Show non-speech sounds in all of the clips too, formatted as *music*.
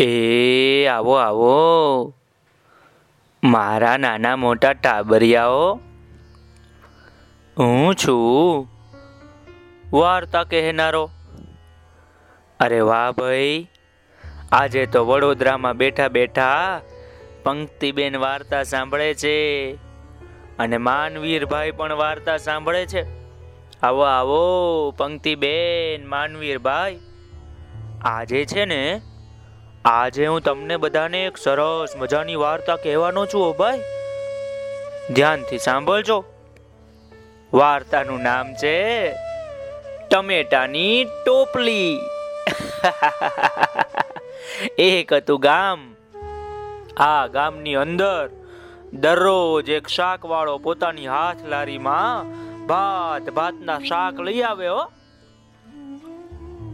એ, આવો આવો. મારા નાના મોટા ટાબરિયાઓ, હું છું. વાર્તા કહેનારો. અરે વાહ ભાઈ, આજે તો વડોદરામાં બેઠા બેઠા પંક્તિબેન વાર્તા સાંભળે છે. અને માનવીરભાઈ પણ વાર્તા સાંભળે છે. આવો આવો, પંક્તિબેન, માનવીરભાઈ. આજે છે ને આજે હું તમને બધાને એક સરસ મજાની વાર્તા કહેવાનો છું હો ભાઈ. ધ્યાનથી સાંભળજો. વાર્તાનું નામ છે ટમેટાની ટોપલી. *laughs* એક હતું ગામ. આ ગામની અંદર દરરોજ એક શાક વાળો પોતાની હાથ લારીમાં ભાત ભાતના શાક લઈ આવે, હો.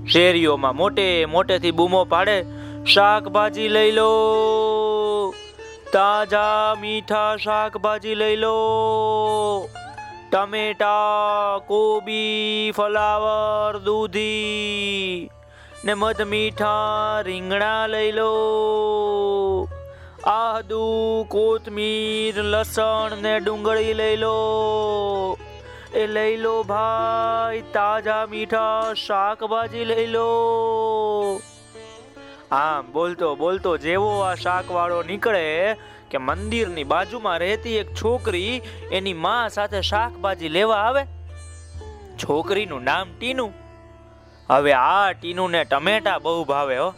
શેરીઓમાં મોટે મોટેથી બૂમો પાડે શાકભાજી લઈ લો. તાજા મીઠા શાકભાજી લઈ લો. ટમેટા, કોબી, ફલાવર, દૂધી ને મધ મીઠા રીંગણા લઈ લો. આદુ, કોથમીર, લસણ ને ડુંગળી લઈ લો. એ લઈ લો ભાઈ, તાજા મીઠા શાકભાજી લઈ લો. આમ બોલતો બોલતો જેવો આ શાક વાળો નીકળે કે મંદિરની બાજુમાં રહેતી એક છોકરી એની માં સાથે શાકભાજી લેવા આવે. છોકરીનું નામ ટીનુ. હવે આ ટીનુને ટમેટા બહુ ભાવે હો.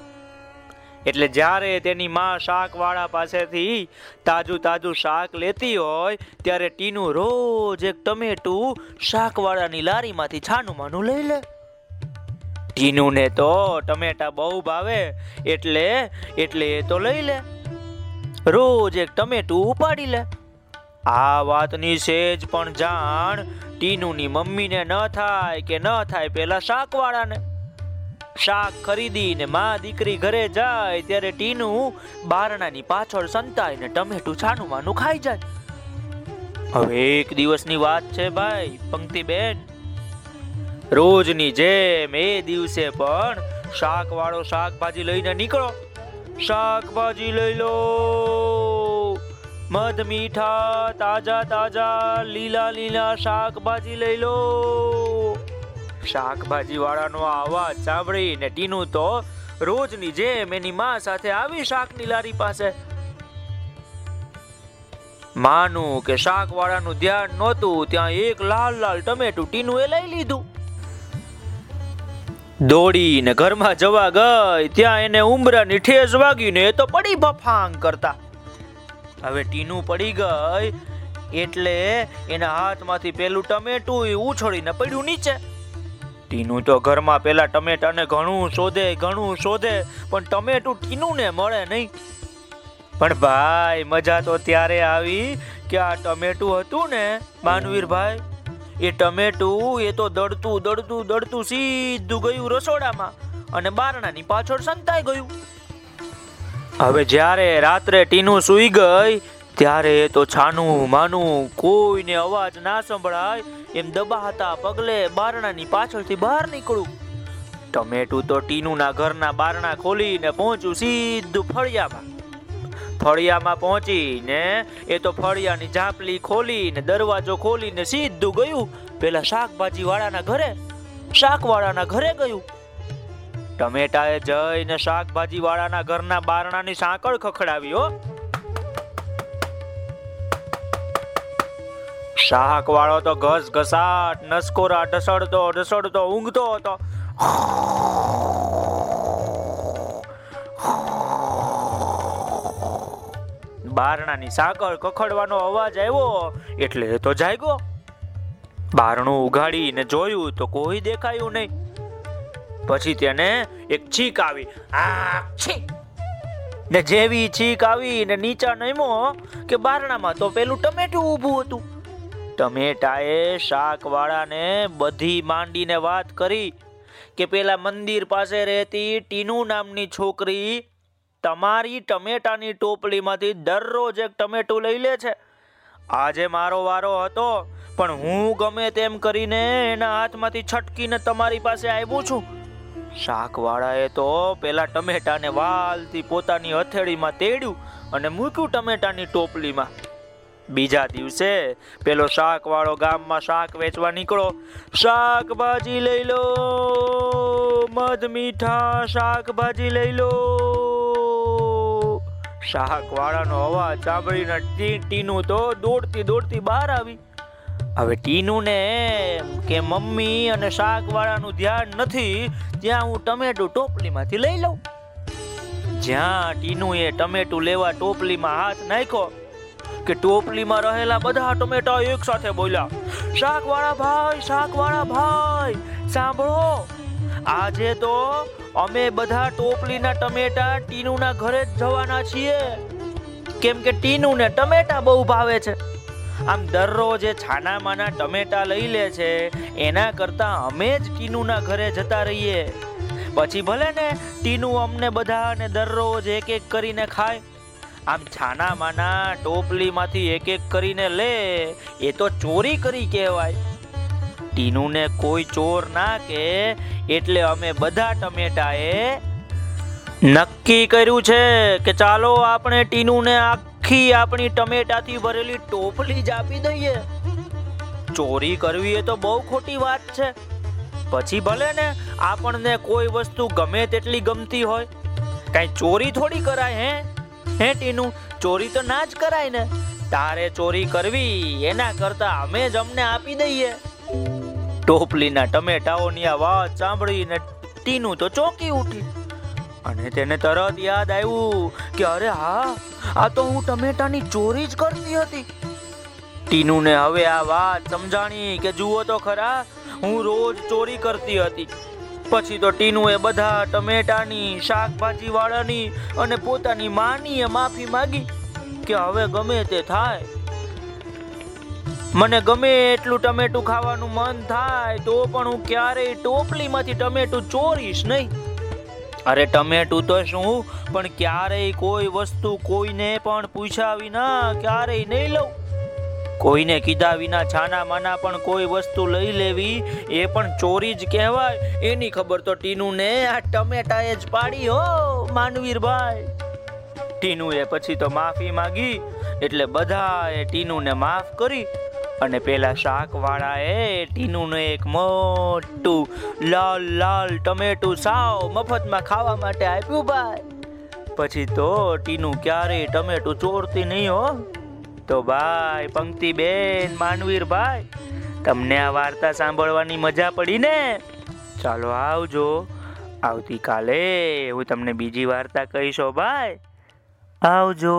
એટલે જ્યારે તેની માં શાકવાળા પાસેથી તાજું તાજું શાક લેતી હોય, ત્યારે ટીનું રોજ એક ટમેટું શાકવાળાની લારીમાંથી છાનું માનું લઈ લે. ટીનુને તો ટમેટા બહુ ભાવે, એટલે એટલે એ તો લઈ લે. રોજ એક ટમેટું ઉપાડી લે. આ વાતની સેજ પણ જાણ ટીનુની મમ્મીને ન થાય કે ન થાય પેલા શાકવાળાને. શાક ખરીદીને માં દીકરી ઘરે જાય ત્યારે ટીનુ બારણાની પાછળ સંતાઈને ટમેટું છાનું માનું ખાઈ જાય. હવે એક દિવસની વાત છે ભાઈ, પંક્તિબેન. રોજની જેમ એ દિવસે પણ શાક વાળો શાકભાજી લઈને નીકળો. શાકભાજી લઈ લો. મધ, મીઠા, તાજા તાજા, લીલા લીલા શાકભાજી લઈ લો. શાકભાજી વાળાનો અવાજ સાંભળીને ટીનું તો રોજની જેમ એની માં સાથે આવી શાકની લારી પાસે. માનું કે શાક વાળાનું ધ્યાન નહોતું, ત્યાં એક લાલ લાલ ટમેટું ટીનું એ લઈ લીધું. દોડીને ઘરમાં જવા ગઈ, ત્યાં એને ઉમરાની ઠેસ વાગીને તો પડી બફાંગ કરતા. હવે ટીનું પડી ગઈ એટલે એના હાથમાંથી પેલું ટમેટું ઉછળીને પડ્યું નીચે. ટીનું તો ઘરમાં પેલા ટમેટાને ઘણું શોધે ઘણું શોધે, પણ ટમેટું ટીનુને મળે નહીં. પણ ભાઈ, મજા તો ત્યારે આવી કે આ ટમેટું હતું ને, માનવીરભાઈ? એ ટમેટું, એ તો દડતું દડતું દડતું સીધું ગયું રસોડામાં. અને બારણાની પાછળ સંતાઈ ગયું. હવે જ્યારે રાત્રે ટીનું સૂઈ ગઈ, ત્યારે એ તો છાનું, માનું, કોઈને અવાજ ના સંભળાય, એમ દબાતા પગલે બારણાની પાછળથી બહાર નીકળું ટમેટું તો ટીનુના ઘરના બારણા ખોલીને પહોંચ્યું સીધું ફળિયામાં. ફળિયામાં પહોંચીને એ તો ફળિયાની ઝાંપલી ખોલીને, દરવાજો ખોલીને સીધું ગયું. પેલા શાકભાજી વાળાના ઘરે શાક વાળાના ઘરે ગયું. ટમેટાએ જઈને શાકભાજી વાળાના ઘરના બારણાની સાંકળ ખખડાવી, હો. શાક વાળો તો ઘસ ઘસાટ નસકોરા, ઢસડતો ઢસડતો, ઊંઘતો હતો. બારણાની સાકળ કખડવાનો અવાજ આવ્યો. એટલે એ તો જાગ્યો. બારણું ઉઘાડીને જોયું તો કોઈ દેખાયું નહીં. પછી તેને એક છીક આવી. આ છી ને જેવી છીક આવી ને નીચા નમો કે બારણામાં તો પેલું ટમેટું ઊભું હતું. ટમેટાએ શાકવાળાને બધી માંડીને વાત કરી કે પેલા મંદિર પાસે રહેતી ટીનુ નામની છોકરી તમારી ટમેટાની ટોપલીમાંથી દરરોજ એક ટમેટું લઈ લે છે. આજે મારો વારો હતો, પણ હું ગમે તેમ કરીને એના હાથમાંથી છટકીને તમારી પાસે આવ્યું છું. શાકવાળાએ તો પેલા ટમેટાને વાલથી પોતાની હથેળીમાં તેડ્યું અને મૂક્યું ટમેટાની ટોપલીમાં. બીજા દિવસે પેલો શાકવાળો ગામમાં શાક વેચવા નીકળો. શાકભાજી લઈ લો, મધ મીઠા શાકભાજી લઈ લો. શાકવાળાનો અવાજ સાંભળીને ટી- ટીનું તો દોડતી દોડતી બહાર આવી. હવે ટીનુને કે મમ્મી અને શાકવાળાનું ધ્યાન નથી, ત્યાં હું ટમેટું ટોપલીમાંથી લઈ લઉં. જ્યાં ટીનુએ ટમેટું લેવા ટોપલીમાં હાથ નાખ્યો, કે ટોપલીમાં રહેલા બધા ટમેટા એક સાથે બોલ્યા શાકવાળા ભાઈ શાકવાળા ભાઈ, સાંભળો. આજે તો અમે બધા ટોપલીના ટમેટા ટીનુના ઘરે જ જવાના છીએ. કેમ કે ટીનુને ટમેટા બહુ ભાવે છે. આમ દરરોજ એ છાનામાના ટમેટા લઈ લે છે. એના કરતા અમે જ ટીનુના ઘરે જતા રહીએ. પછી ભલે ને ટીનુ અમને બધાને દરરોજ એક એક કરીને ખાય. આમ છાનામાના ટોપલીમાંથી એક એક કરીને લે. એ તો ચોરી કરી કહેવાય. ટીનુને કોઈ ચોર ના કે એટલે અમે બધા ટમેટાએ નક્કી કર્યું છે કે ચાલો આપણે ટીનુને આખી આપણી ટમેટાથી ભરેલી ટોપલી જ આપી દઈએ. ચોરી કરવી એ તો બહુ ખોટી વાત છે. પછી ભલે ને આપણને કોઈ વસ્તુ ગમે તેટલી ગમતી હોય. કઈ ચોરી થોડી કરાય હે? હે ટીનું, ચોરી તો ના જ કરાય ને. તારે ચોરી કરવી, એના કરતા અમે જ અમને આપી દઈએ. ટોપલીના ટમેટાઓની આ વાત સાંભળીને ટીનું તો ચોંકી ઉઠી. અને તેને તરત યાદ આવ્યું કે અરે હા, આ તો હું ટમેટાની ચોરી જ કરતી હતી. ટીનુને હવે આ વાત સમજાણી કે જુઓ તો ખરા, હું રોજ ચોરી કરતી હતી. પછી તો ટીનુએ બધા ટમેટાની શાકભાજી વાળાની અને પોતાની માની માફી માંગી કે હવે ગમે તે થાય. મને ગમે એટલું ટમેટું ખાવાનું મન થાય, તો પણ હું ક્યારેય ટોપલીમાંથી ટમેટું ચોરીશ નહીં. અરે ટમેટું તો શું? પણ ક્યારેય કોઈ વસ્તુ કોઈને પણ પૂછ્યા વિના ક્યારેય નહીં લઉં. કોઈને કીધા વિના છાના માના પણ કોઈ વસ્તુ લઈ લેવી, એ પણ ચોરી જ કહેવાય. એની ખબર તો ટીનુને આ ટમેટાએ જ પાડી, હો, માનવીરભાઈ. ટીનુએ પછી તો માફી માંગી, એટલે બધાએ ટીનુને માફ કરી. અને પેલા શાકવાળાએ ટીનુને એક મોટું લાલ લાલ ટમેટું સાવ મફતમાં ખાવા માટે આપ્યું ભાઈ. પછી તો ટીનું ક્યારેય ટમેટું ચોરતી નહીં હો. તો ભાઈ પંક્તિ બેન માનવીર ભાઈ, તમને આ વાર્તા સાંભળવાની મજા પડી ને? ચાલો આવજો. આવતીકાલે હું તમને બીજી વાર્તા કહીશો ભાઈ. આવજો.